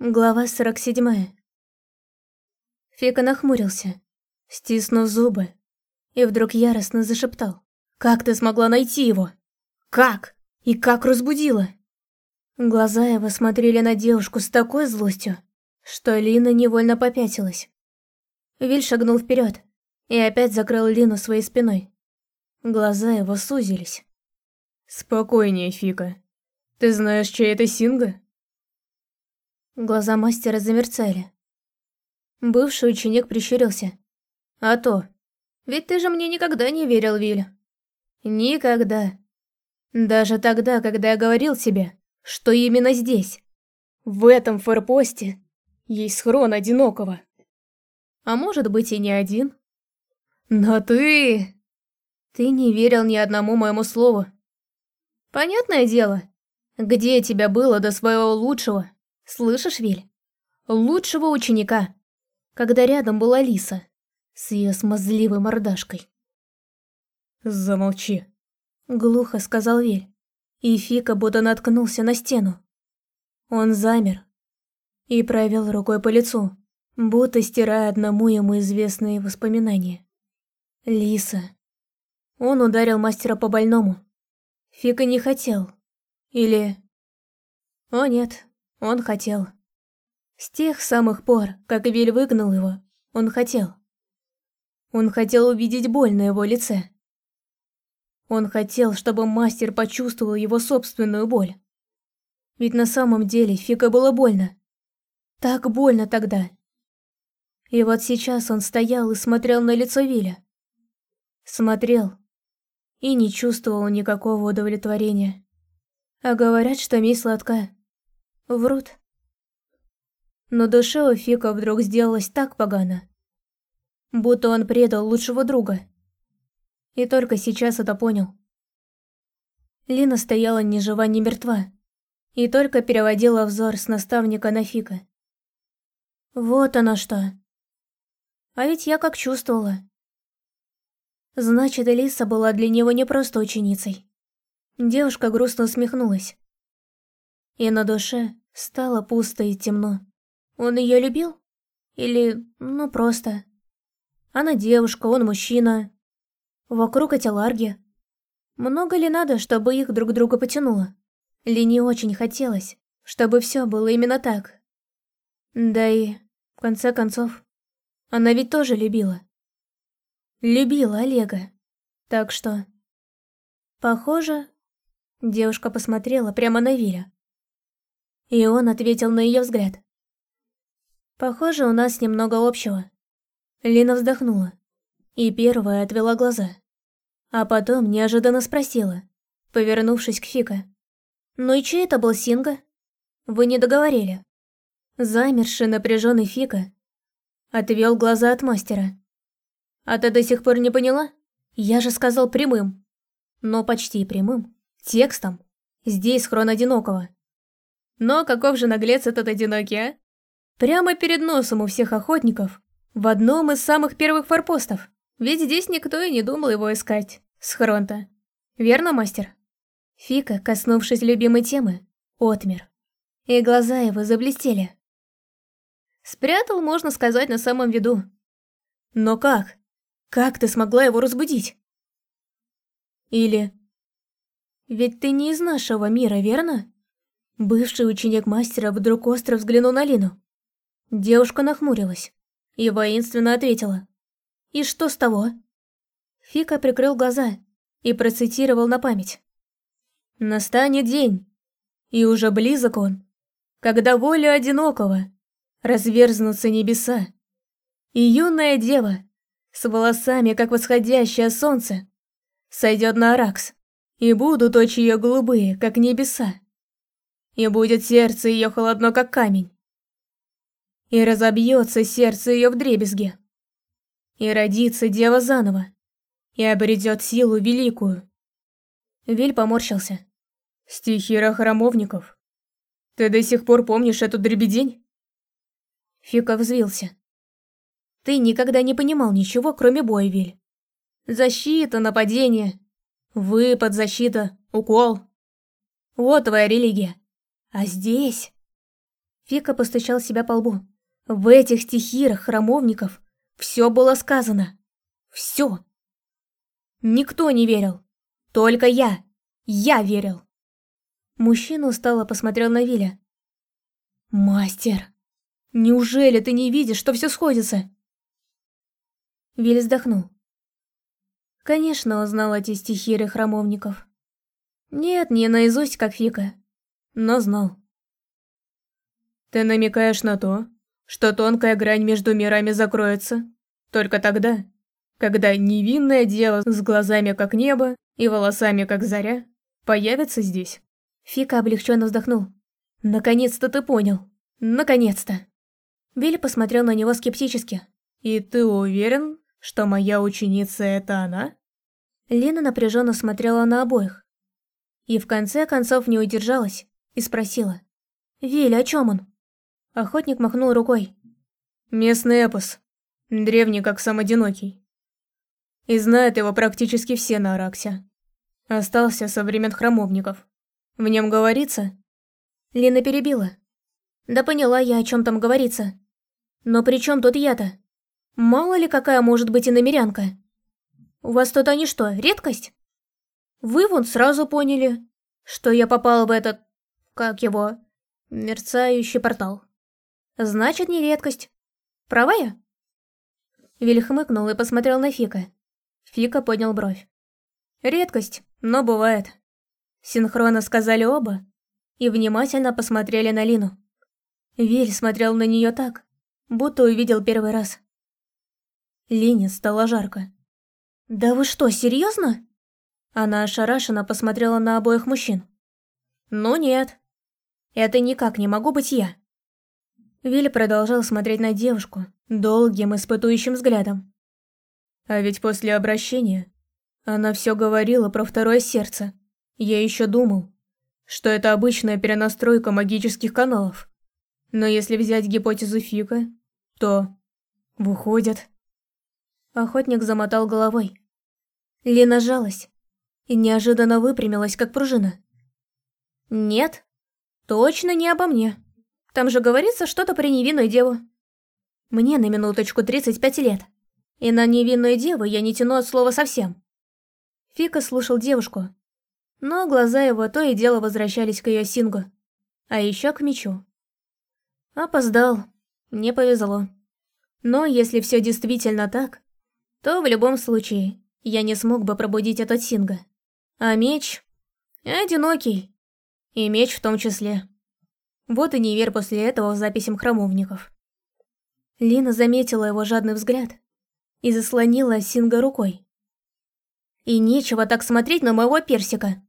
Глава 47. Фика нахмурился, стиснув зубы, и вдруг яростно зашептал. «Как ты смогла найти его? Как? И как разбудила?» Глаза его смотрели на девушку с такой злостью, что Лина невольно попятилась. Виль шагнул вперед и опять закрыл Лину своей спиной. Глаза его сузились. «Спокойнее, Фика. Ты знаешь, чья это Синга?» Глаза мастера замерцали. Бывший ученик прищурился. «А то, ведь ты же мне никогда не верил, Виль. Никогда. Даже тогда, когда я говорил тебе, что именно здесь, в этом форпосте, есть схрон одинокого. А может быть и не один. Но ты... Ты не верил ни одному моему слову. Понятное дело, где тебя было до своего лучшего, Слышишь, Виль? Лучшего ученика, когда рядом была Лиса с ее смазливой мордашкой. «Замолчи», — глухо сказал Виль, и Фика будто наткнулся на стену. Он замер и провел рукой по лицу, будто стирая одному ему известные воспоминания. Лиса. Он ударил мастера по больному. Фика не хотел. Или... О нет, он хотел. С тех самых пор, как Виль выгнал его, он хотел. Он хотел увидеть боль на его лице. Он хотел, чтобы мастер почувствовал его собственную боль. Ведь на самом деле Фика было больно. Так больно тогда. И вот сейчас он стоял и смотрел на лицо Виля. Смотрел и не чувствовал никакого удовлетворения. А говорят, что месть сладка. Врут. Но душе у Фика вдруг сделалось так погано, будто он предал лучшего друга. И только сейчас это понял. Лина стояла ни жива, ни мертва, и только переводила взор с наставника на Фика. Вот оно что. А ведь я как чувствовала. Значит, Элиса была для него не просто ученицей. Девушка грустно усмехнулась. И на душе стало пусто и темно. Он ее любил? Или, ну, просто? Она девушка, он мужчина. Вокруг эти ларги. Много ли надо, чтобы их друг друга потянуло? Лине очень хотелось, чтобы все было именно так. Да и, в конце концов, она ведь тоже любила. Любила Олега. Так что... Похоже, девушка посмотрела прямо на Виля. И он ответил на ее взгляд. Похоже, у нас немного общего. Лина вздохнула и первая отвела глаза. А потом неожиданно спросила, повернувшись к Фика. «Ну и чей это был Синга? Вы не договорили?» Замерший напряженный Фика отвел глаза от мастера. «А ты до сих пор не поняла? Я же сказал прямым. Но почти прямым. Текстом. Здесь хрон одинокого. Но каков же наглец этот одинокий, а? Прямо перед носом у всех охотников, в одном из самых первых форпостов. Ведь здесь никто и не думал его искать, с. Верно, мастер? Фика, коснувшись любимой темы, отмер. И глаза его заблестели. Спрятал, можно сказать, на самом виду. Но как? Как ты смогла его разбудить? Или... Ведь ты не из нашего мира, верно? Бывший ученик мастера вдруг остро взглянул на Лину. Девушка нахмурилась и воинственно ответила. «И что с того?» Фика прикрыл глаза и процитировал на память. «Настанет день, и уже близок он, когда воля одинокого разверзнутся небеса, и юная дева с волосами, как восходящее солнце, сойдет на Аракс, и будут очи ее голубые, как небеса и будет сердце ее холодно, как камень. И разобьется сердце ее в дребезге. И родится дева заново, и обретет силу великую. Виль поморщился. Стихира храмовников. Ты до сих пор помнишь эту дребедень? Фика взвился. Ты никогда не понимал ничего, кроме боя, Виль. Защита, нападение, выпад, защита, укол. Вот твоя религия. А здесь... Фика постучал себя по лбу. В этих стихирах храмовников все было сказано. Все. Никто не верил. Только я. Я верил. Мужчина устало посмотрел на Виля. «Мастер, неужели ты не видишь, что все сходится?» Виль вздохнул. Конечно, он знал эти стихиры храмовников. Нет, не наизусть, как Фика, но знал. Ты намекаешь на то, что тонкая грань между мирами закроется только тогда, когда невинное дело с глазами как небо и волосами как заря появится здесь. Фика облегченно вздохнул. Наконец-то ты понял. Наконец-то. Билли посмотрел на него скептически. И ты уверен, что моя ученица это она? Лина напряженно смотрела на обоих. И в конце концов не удержалась и спросила. «Вилли, о чем он?» Охотник махнул рукой. Местный эпос. Древний, как сам одинокий. И знают его практически все на Араксе. Остался со времен храмовников. В нем говорится... Лина перебила. Да поняла я, о чем там говорится. Но при чем тут я-то? Мало ли какая может быть иномерянка. У вас тут они что, редкость? Вы вон сразу поняли, что я попала в этот... как его... мерцающий портал. Значит, не редкость. Права я? Виль хмыкнул и посмотрел на Фика. Фика поднял бровь. Редкость, но бывает. Синхронно сказали оба и внимательно посмотрели на Лину. Виль смотрел на нее так, будто увидел первый раз. Лине стало жарко. «Да вы что, серьезно?» Она ошарашенно посмотрела на обоих мужчин. «Ну нет, это никак не могу быть я». Вилли продолжал смотреть на девушку долгим испытующим взглядом. А ведь после обращения она все говорила про второе сердце. Я еще думал, что это обычная перенастройка магических каналов. Но если взять гипотезу Фика, то... Выходит... Охотник замотал головой. Лина жалась и неожиданно выпрямилась, как пружина. «Нет, точно не обо мне». Там же говорится что-то про невинную деву. Мне на минуточку 35 лет. И на невинную деву я не тяну от слова совсем. Фика слушал девушку. Но глаза его то и дело возвращались к ее сингу. А еще к мечу. Опоздал. Не повезло. Но если все действительно так, то в любом случае я не смог бы пробудить этот синга. А меч... одинокий. И меч в том числе. Вот и не верь после этого записям храмовников. Лина заметила его жадный взгляд и заслонила Синга рукой. И нечего так смотреть на моего персика.